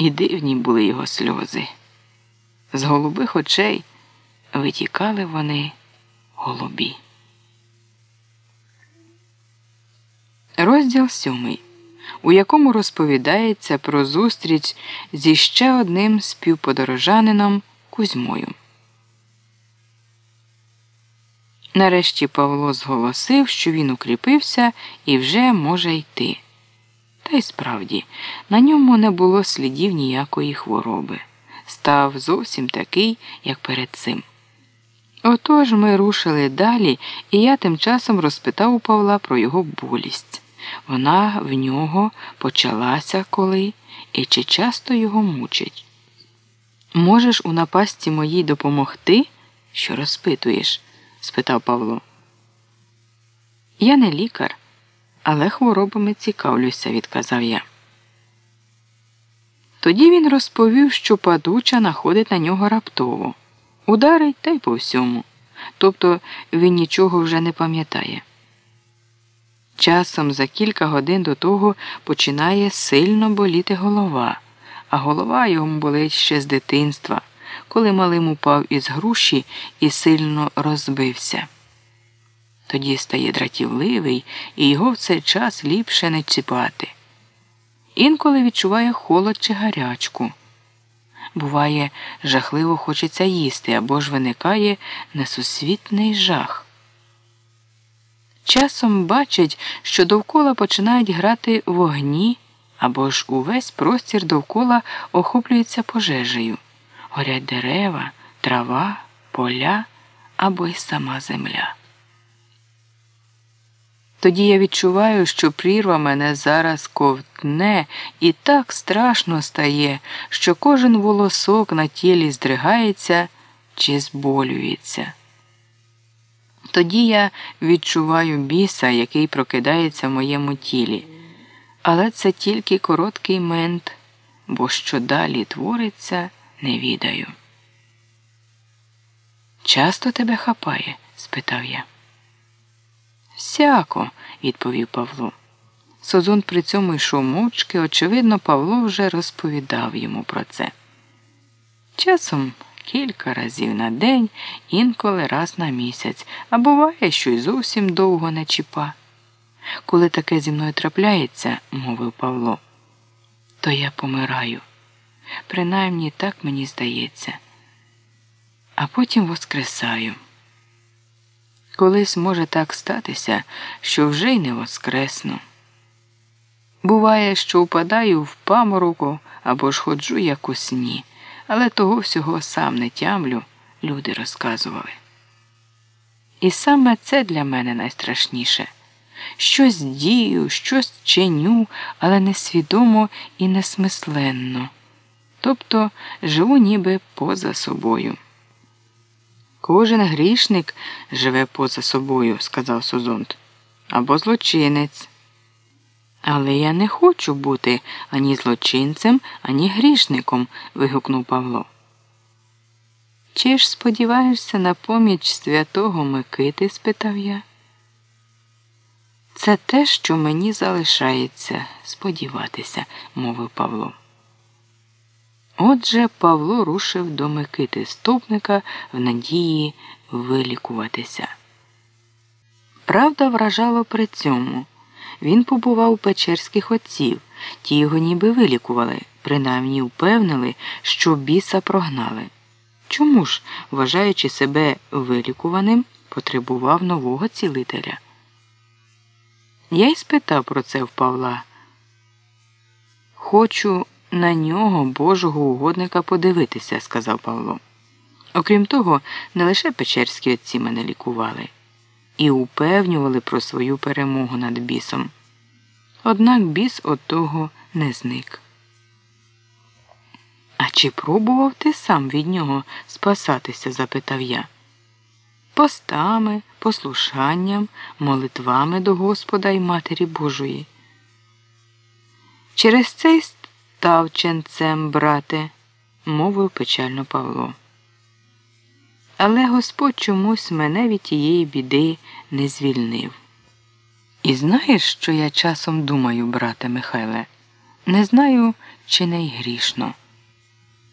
І дивні були його сльози. З голубих очей витікали вони голубі. Розділ сьомий, у якому розповідається про зустріч зі ще одним співподорожанином Кузьмою. Нарешті Павло зголосив, що він укріпився і вже може йти. Та й справді, на ньому не було слідів ніякої хвороби. Став зовсім такий, як перед цим. Отож ми рушили далі, і я тим часом розпитав у Павла про його болість. Вона в нього почалася коли і чи часто його мучить. Можеш у напасті моїй допомогти? Що розпитуєш? спитав Павло. Я не лікар, але хворобами цікавлюся, відказав я. Тоді він розповів, що падуча находить на нього раптово, ударить та й по всьому. Тобто він нічого вже не пам'ятає. Часом за кілька годин до того починає сильно боліти голова, а голова йому болить ще з дитинства, коли малим упав із груші і сильно розбився. Тоді стає дратівливий, і його в цей час ліпше не чіпати. Інколи відчуває холод чи гарячку. Буває, жахливо хочеться їсти або ж виникає несусвітний жах. Часом бачить, що довкола починають грати вогні, або ж увесь простір довкола охоплюється пожежею, горять дерева, трава, поля або й сама земля. Тоді я відчуваю, що прірва мене зараз ковтне і так страшно стає, що кожен волосок на тілі здригається чи зболюється. Тоді я відчуваю біса, який прокидається в моєму тілі. Але це тільки короткий мент, бо що далі твориться, не відаю. Часто тебе хапає? спитав я. Всяко, відповів Павло. Созун при цьому йшов мовчки, очевидно, Павло вже розповідав йому про це. Часом кілька разів на день, інколи раз на місяць, а буває, що й зовсім довго не чіпа. Коли таке зі мною трапляється, мовив Павло, то я помираю. Принаймні так мені здається, а потім воскресаю. Колись може так статися, що вже й не воскресну. Буває, що впадаю в памороку або ж ходжу як у сні, але того всього сам не тямлю, люди розказували. І саме це для мене найстрашніше щось дію, щось чиню, але несвідомо і несмисленно, тобто живу ніби поза собою. Кожен грішник живе поза собою, сказав Сузонт, або злочинець. Але я не хочу бути ані злочинцем, ані грішником. вигукнув Павло. Чи ж сподіваєшся на поміч святого Микити? спитав я. Це те, що мені залишається сподіватися, мовив Павло. Отже, Павло рушив до Микити ступника в надії вилікуватися. Правда вражало при цьому. Він побував у печерських отців, ті його ніби вилікували, принаймні впевнили, що біса прогнали. Чому ж, вважаючи себе вилікуваним, потребував нового цілителя? Я й спитав про це в Павла. Хочу на нього Божого угодника подивитися, сказав Павло. Окрім того, не лише печерські отці мене лікували і упевнювали про свою перемогу над бісом. Однак біс от того не зник. А чи пробував ти сам від нього спасатися? запитав я. Постами, послушанням, молитвами до Господа і Матері Божої. Через цей став ченцем, брате, мовив печально Павло. Але Господь чомусь мене від тієї біди не звільнив. І знаєш, що я часом думаю, брате Михайле? Не знаю, чи не й грішно.